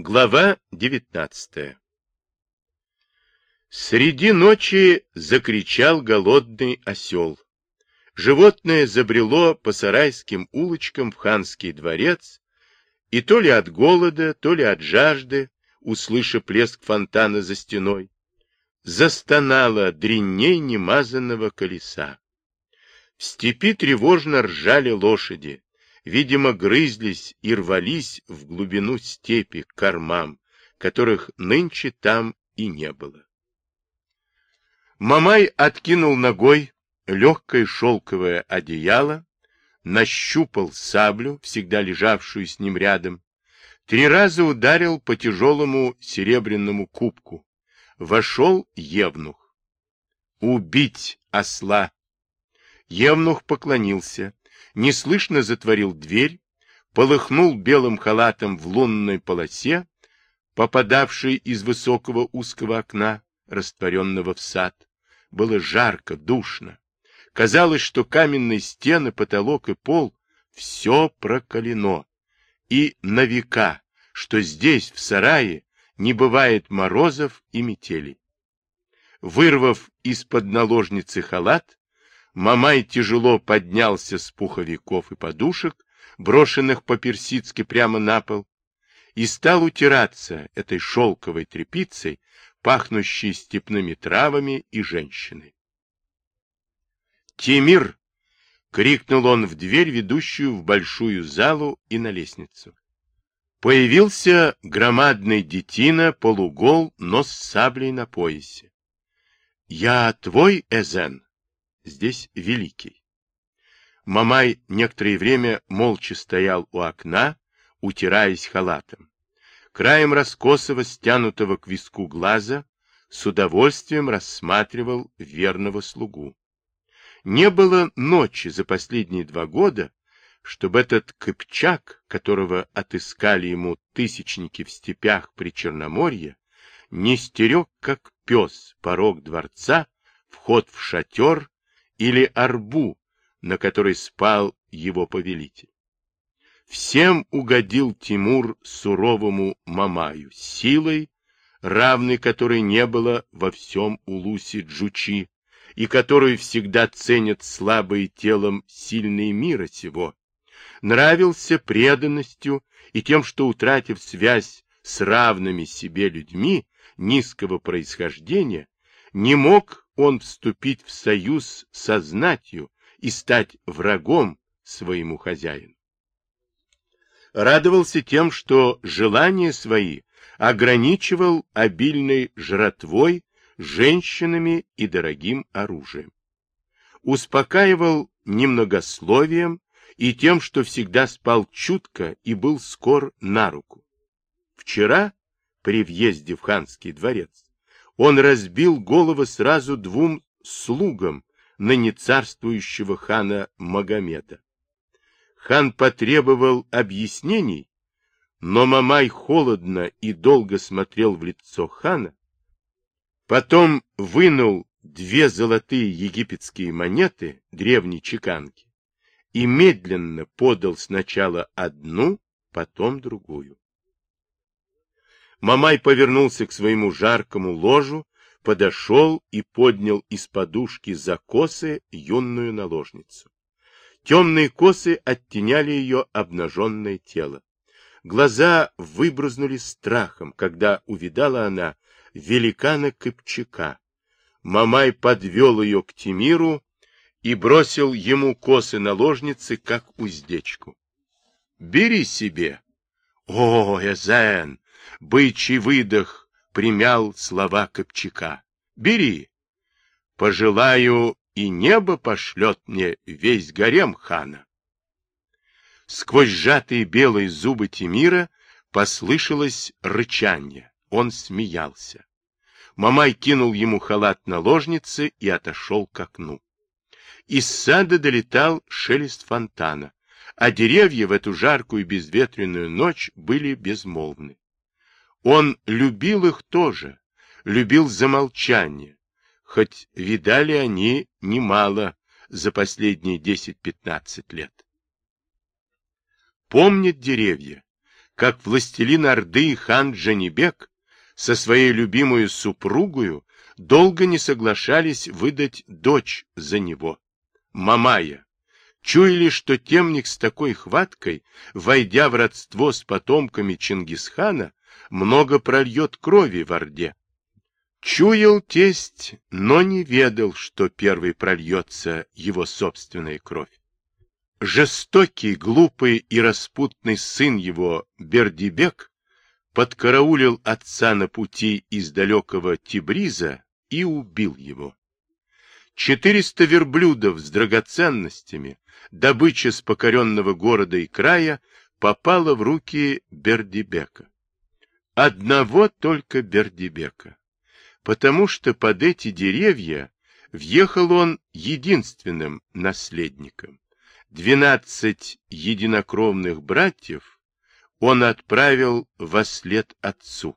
Глава 19 Среди ночи закричал голодный осел. Животное забрело по сарайским улочкам в ханский дворец, и то ли от голода, то ли от жажды, услыша плеск фонтана за стеной, застонало дренней немазанного колеса. В степи тревожно ржали лошади, видимо, грызлись и рвались в глубину степи к кормам, которых нынче там и не было. Мамай откинул ногой легкое шелковое одеяло, нащупал саблю, всегда лежавшую с ним рядом, три раза ударил по тяжелому серебряному кубку. Вошел Евнух. «Убить осла!» Евнух поклонился, неслышно затворил дверь, полыхнул белым халатом в лунной полосе, попадавшей из высокого узкого окна, растворенного в сад. Было жарко, душно. Казалось, что каменные стены, потолок и пол — все прокалено. И на века, что здесь, в сарае, не бывает морозов и метелей. Вырвав из-под наложницы халат, Мамай тяжело поднялся с пуховиков и подушек, брошенных по-персидски прямо на пол, и стал утираться этой шелковой тряпицей, пахнущей степными травами и женщиной. «Тимир!» — крикнул он в дверь, ведущую в большую залу и на лестницу. Появился громадный детина, полугол, но с саблей на поясе. «Я твой, Эзен?» Здесь великий. Мамай некоторое время молча стоял у окна, утираясь халатом. Краем раскосого, стянутого к виску глаза, с удовольствием рассматривал верного слугу. Не было ночи за последние два года, чтобы этот Кыпчак, которого отыскали ему тысячники в степях при Черноморье, не стерег, как пес, порог дворца, вход в шатер или арбу, на которой спал его повелитель. Всем угодил Тимур суровому Мамаю, силой, равной которой не было во всем Улусе Джучи, и которую всегда ценят слабые телом сильные мира сего, нравился преданностью и тем, что, утратив связь с равными себе людьми низкого происхождения, не мог он вступить в союз со знатью и стать врагом своему хозяину. Радовался тем, что желания свои ограничивал обильной жратвой, женщинами и дорогим оружием. Успокаивал немногословием и тем, что всегда спал чутко и был скор на руку. Вчера, при въезде в ханский дворец, он разбил головы сразу двум слугам ныне царствующего хана Магомеда. Хан потребовал объяснений, но Мамай холодно и долго смотрел в лицо хана, потом вынул две золотые египетские монеты древней чеканки и медленно подал сначала одну, потом другую. Мамай повернулся к своему жаркому ложу, подошел и поднял из подушки за косы юную наложницу. Темные косы оттеняли ее обнаженное тело. Глаза выбрызнули страхом, когда увидала она великана Кыпчака. Мамай подвел ее к Тимиру и бросил ему косы наложницы, как уздечку. — Бери себе. — О, Эзен, Бычий выдох примял слова Копчака. Бери. Пожелаю, и небо пошлет мне весь гарем хана. Сквозь сжатые белые зубы Тимира послышалось рычание. Он смеялся. Мамай кинул ему халат наложницы и отошел к окну. Из сада долетал шелест фонтана, а деревья в эту жаркую безветренную ночь были безмолвны. Он любил их тоже, любил замолчание, хоть видали они немало за последние 10-15 лет. Помнят деревья, как властелин Орды хан Джанибек со своей любимой супругою долго не соглашались выдать дочь за него, Мамая. Чуяли, что темник с такой хваткой, войдя в родство с потомками Чингисхана, много прольет крови в Орде. Чуял тесть, но не ведал, что первый прольется его собственная кровь. Жестокий, глупый и распутный сын его, Бердибек, подкараулил отца на пути из далекого Тибриза и убил его. Четыреста верблюдов с драгоценностями, добыча с покоренного города и края, попала в руки Бердибека. Одного только Бердибека, потому что под эти деревья въехал он единственным наследником. Двенадцать единокровных братьев он отправил во след отцу.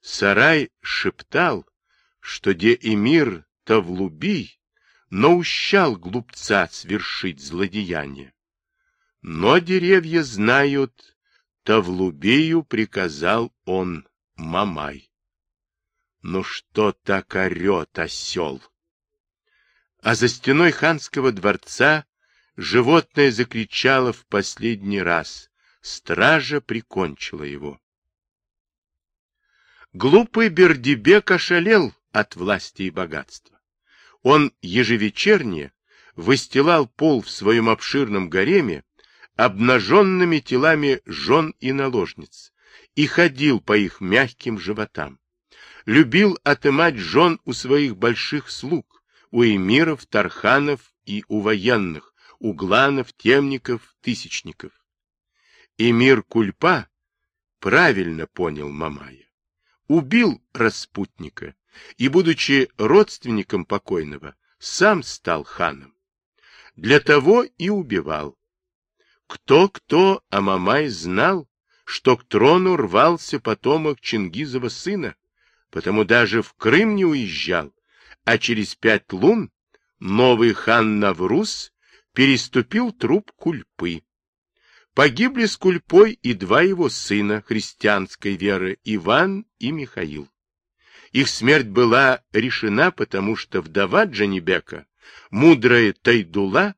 Сарай шептал, что де эмир Тавлубий наущал глупца свершить злодеяние. Но деревья знают, Тавлубею приказал он Мамай. Ну что так орет осел? А за стеной ханского дворца животное закричало в последний раз. Стража прикончила его. Глупый Бердибек ошалел от власти и богатства. Он ежевечерне выстилал пол в своем обширном гареме обнаженными телами жен и наложниц и ходил по их мягким животам. Любил отымать жен у своих больших слуг, у эмиров, тарханов и у военных, у гланов, темников, тысячников. Эмир Кульпа правильно понял Мамая. Убил распутника и, будучи родственником покойного, сам стал ханом. Для того и убивал. Кто-кто, а Мамай знал, что к трону рвался потомок Чингизова сына, потому даже в Крым не уезжал, а через пять лун новый хан Навруз переступил труп Кульпы. Погибли с Кульпой и два его сына христианской веры, Иван и Михаил. Их смерть была решена, потому что вдова Джанибека, мудрая Тайдула,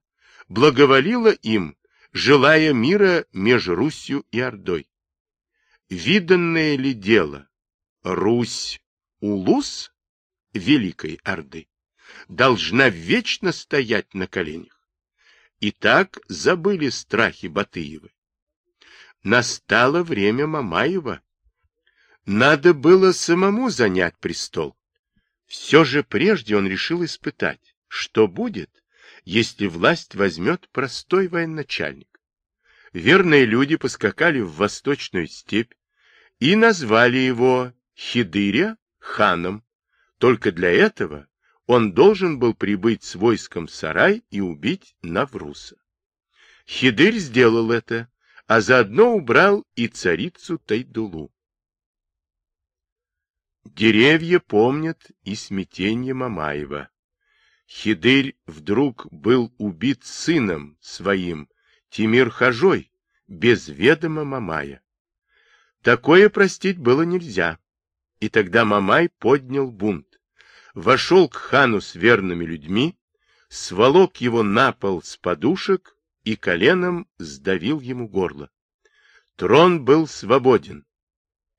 благоволила им, желая мира между Русью и Ордой. Виданное ли дело Русь, Улус Великой Орды, должна вечно стоять на коленях? И так забыли страхи Батыевы. Настало время Мамаева надо было самому занять престол. Все же прежде он решил испытать, что будет, если власть возьмет простой военачальник. Верные люди поскакали в восточную степь и назвали его Хидыря ханом. Только для этого он должен был прибыть с войском в сарай и убить Навруса. Хидырь сделал это, а заодно убрал и царицу Тайдулу. Деревья помнят и смятение Мамаева. Хидырь вдруг был убит сыном своим, Тимир Хажой, без ведома Мамая. Такое простить было нельзя, и тогда Мамай поднял бунт. Вошел к хану с верными людьми, сволок его на пол с подушек и коленом сдавил ему горло. Трон был свободен,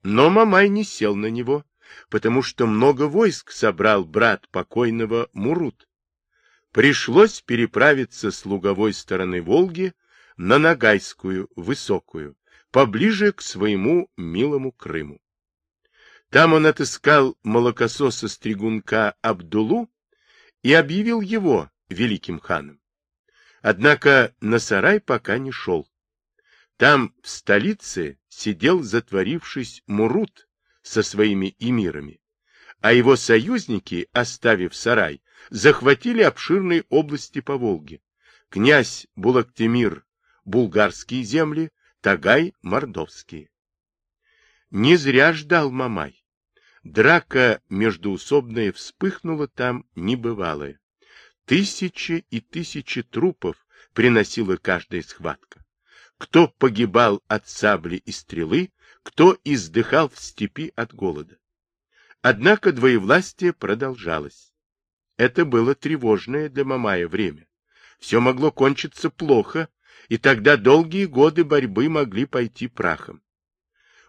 но Мамай не сел на него, потому что много войск собрал брат покойного Мурут. Пришлось переправиться с луговой стороны Волги на Ногайскую, Высокую, поближе к своему милому Крыму. Там он отыскал молокососа-стригунка Абдулу и объявил его великим ханом. Однако на сарай пока не шел. Там, в столице, сидел, затворившись, Мурут, со своими эмирами, а его союзники, оставив сарай, захватили обширные области по Волге. Князь Булактемир – булгарские земли, Тагай – мордовские. Не зря ждал Мамай. Драка междуусобная вспыхнула там небывалая. Тысячи и тысячи трупов приносила каждая схватка. кто погибал от сабли и стрелы, кто издыхал в степи от голода. Однако двоевластие продолжалось. Это было тревожное для Мамая время. Все могло кончиться плохо, и тогда долгие годы борьбы могли пойти прахом.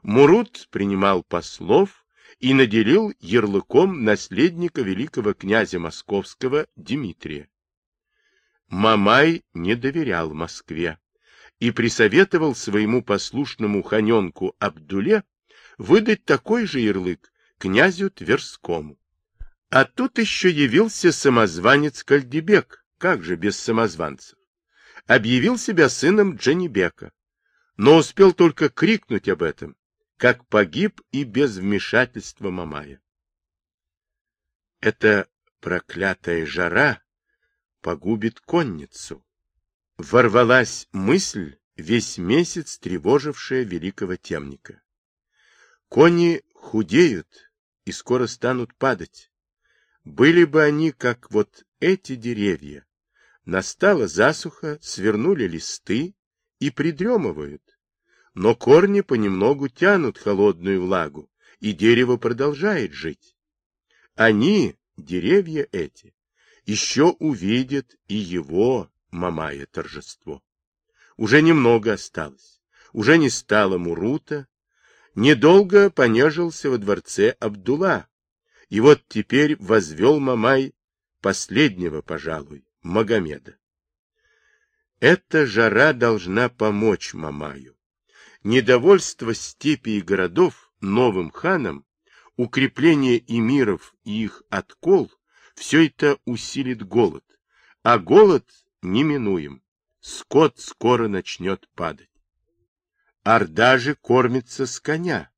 Мурут принимал послов и наделил ярлыком наследника великого князя московского Дмитрия. Мамай не доверял Москве и присоветовал своему послушному ханенку Абдуле выдать такой же ярлык князю Тверскому. А тут еще явился самозванец Кальдебек, как же без самозванцев. Объявил себя сыном Джанибека, но успел только крикнуть об этом, как погиб и без вмешательства Мамая. Эта проклятая жара погубит конницу. Ворвалась мысль, весь месяц тревожившая великого темника. Кони худеют и скоро станут падать. Были бы они, как вот эти деревья. Настала засуха, свернули листы и придремывают. Но корни понемногу тянут холодную влагу, и дерево продолжает жить. Они, деревья эти, еще увидят и его, Мамая, торжество. Уже немного осталось. Уже не стало Мурута, Недолго понежился во дворце Абдулла, и вот теперь возвел Мамай последнего, пожалуй, Магомеда. Эта жара должна помочь Мамаю. Недовольство степи и городов новым ханом, укрепление эмиров и их откол, все это усилит голод, а голод неминуем. Скот скоро начнет падать. Орда же кормится с коня.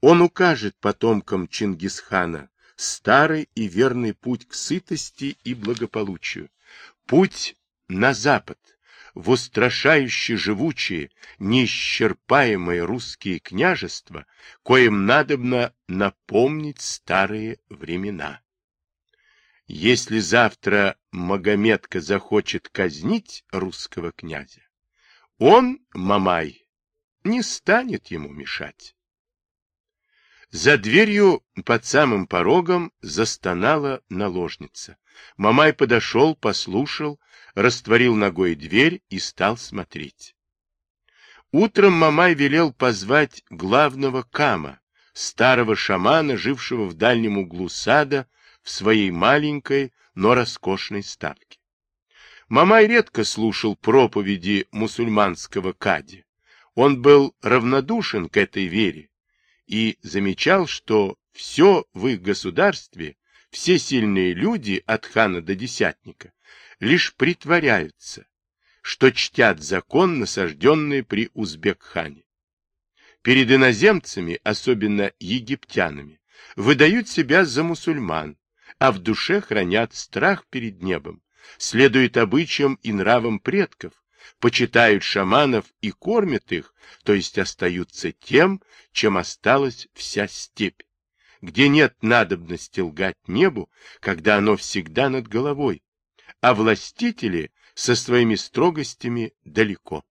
Он укажет потомкам Чингисхана старый и верный путь к сытости и благополучию. Путь на запад, в устрашающе живучие, неисчерпаемые русские княжества, коим надобно напомнить старые времена. Если завтра Магометка захочет казнить русского князя, он, Мамай, не станет ему мешать. За дверью под самым порогом застонала наложница. Мамай подошел, послушал, растворил ногой дверь и стал смотреть. Утром Мамай велел позвать главного Кама, старого шамана, жившего в дальнем углу сада, в своей маленькой, но роскошной ставке. Мамай редко слушал проповеди мусульманского кади. Он был равнодушен к этой вере и замечал, что все в их государстве, все сильные люди от хана до десятника, лишь притворяются, что чтят закон, насажденный при Узбек-хане. Перед иноземцами, особенно египтянами, выдают себя за мусульман, а в душе хранят страх перед небом, следуют обычаям и нравам предков, почитают шаманов и кормят их, то есть остаются тем, чем осталась вся степь, где нет надобности лгать небу, когда оно всегда над головой, а властители со своими строгостями далеко.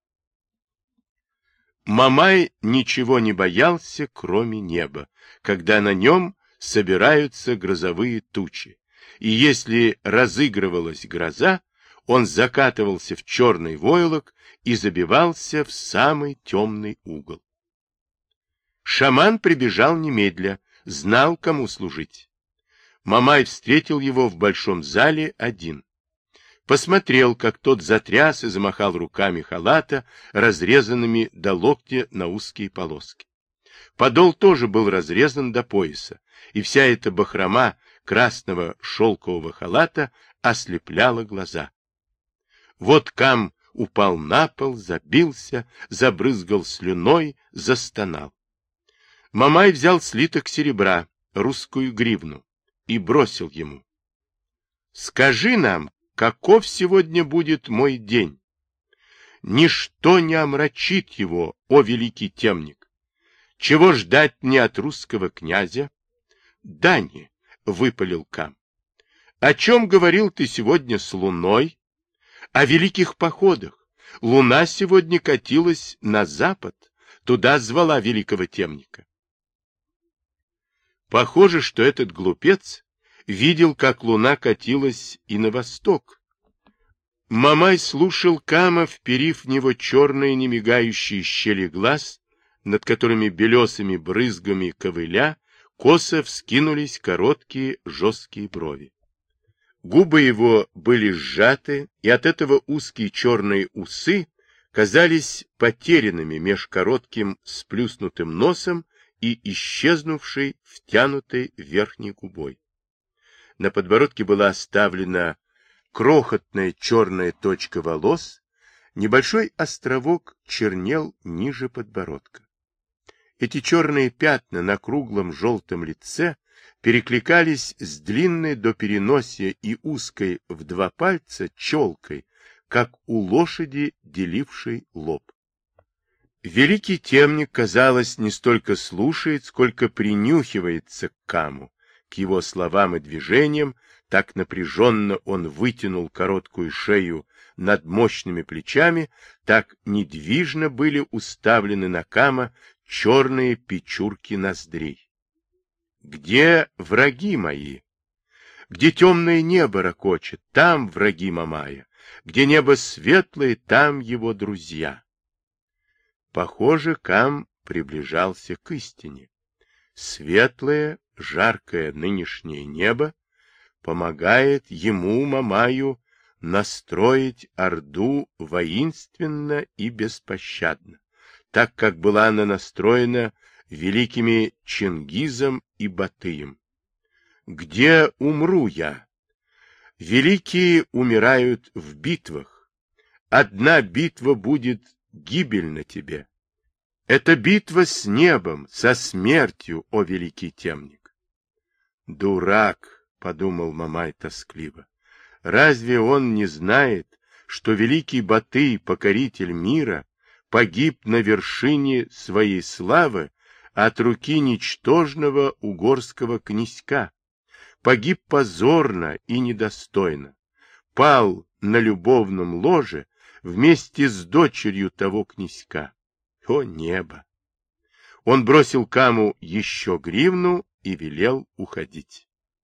Мамай ничего не боялся, кроме неба, когда на нем собираются грозовые тучи, и если разыгрывалась гроза, он закатывался в черный войлок и забивался в самый темный угол. Шаман прибежал немедля, знал, кому служить. Мамай встретил его в большом зале один. Посмотрел, как тот затряс и замахал руками халата, разрезанными до локтя на узкие полоски. Подол тоже был разрезан до пояса, и вся эта бахрома красного шелкового халата ослепляла глаза. Вот Кам упал на пол, забился, забрызгал слюной, застонал. Мамай взял слиток серебра, русскую гривну, и бросил ему. — Скажи нам, каков сегодня будет мой день? Ничто не омрачит его, о великий темник. Чего ждать мне от русского князя? — Дани, — выпалил Кам. — О чем говорил ты сегодня с луной? О великих походах, Луна сегодня катилась на запад, туда звала великого темника. Похоже, что этот глупец видел, как луна катилась и на восток. Мамай слушал Кама, вперив в него черные немигающие щели глаз, над которыми белесыми брызгами ковыля косо вскинулись короткие жесткие брови. Губы его были сжаты, и от этого узкие черные усы казались потерянными меж коротким сплюснутым носом и исчезнувшей втянутой верхней губой. На подбородке была оставлена крохотная черная точка волос, небольшой островок чернел ниже подбородка. Эти черные пятна на круглом желтом лице перекликались с длинной до переносия и узкой в два пальца челкой, как у лошади, делившей лоб. Великий темник, казалось, не столько слушает, сколько принюхивается к Каму, к его словам и движениям, так напряженно он вытянул короткую шею над мощными плечами, так недвижно были уставлены на Кама черные печурки ноздрей. Где враги мои? Где темное небо ракочет, там враги Мамая. Где небо светлое, там его друзья. Похоже, Кам приближался к истине. Светлое, жаркое нынешнее небо помогает ему, Мамаю, настроить Орду воинственно и беспощадно так как была она настроена великими Чингизом и Батыем. Где умру я? Великие умирают в битвах. Одна битва будет гибельна тебе. Это битва с небом, со смертью, о великий темник. Дурак, — подумал Мамай тоскливо, — разве он не знает, что великий Батый, покоритель мира, погиб на вершине своей славы от руки ничтожного угорского князька, погиб позорно и недостойно, пал на любовном ложе вместе с дочерью того князька. О небо! Он бросил Каму еще гривну и велел уходить.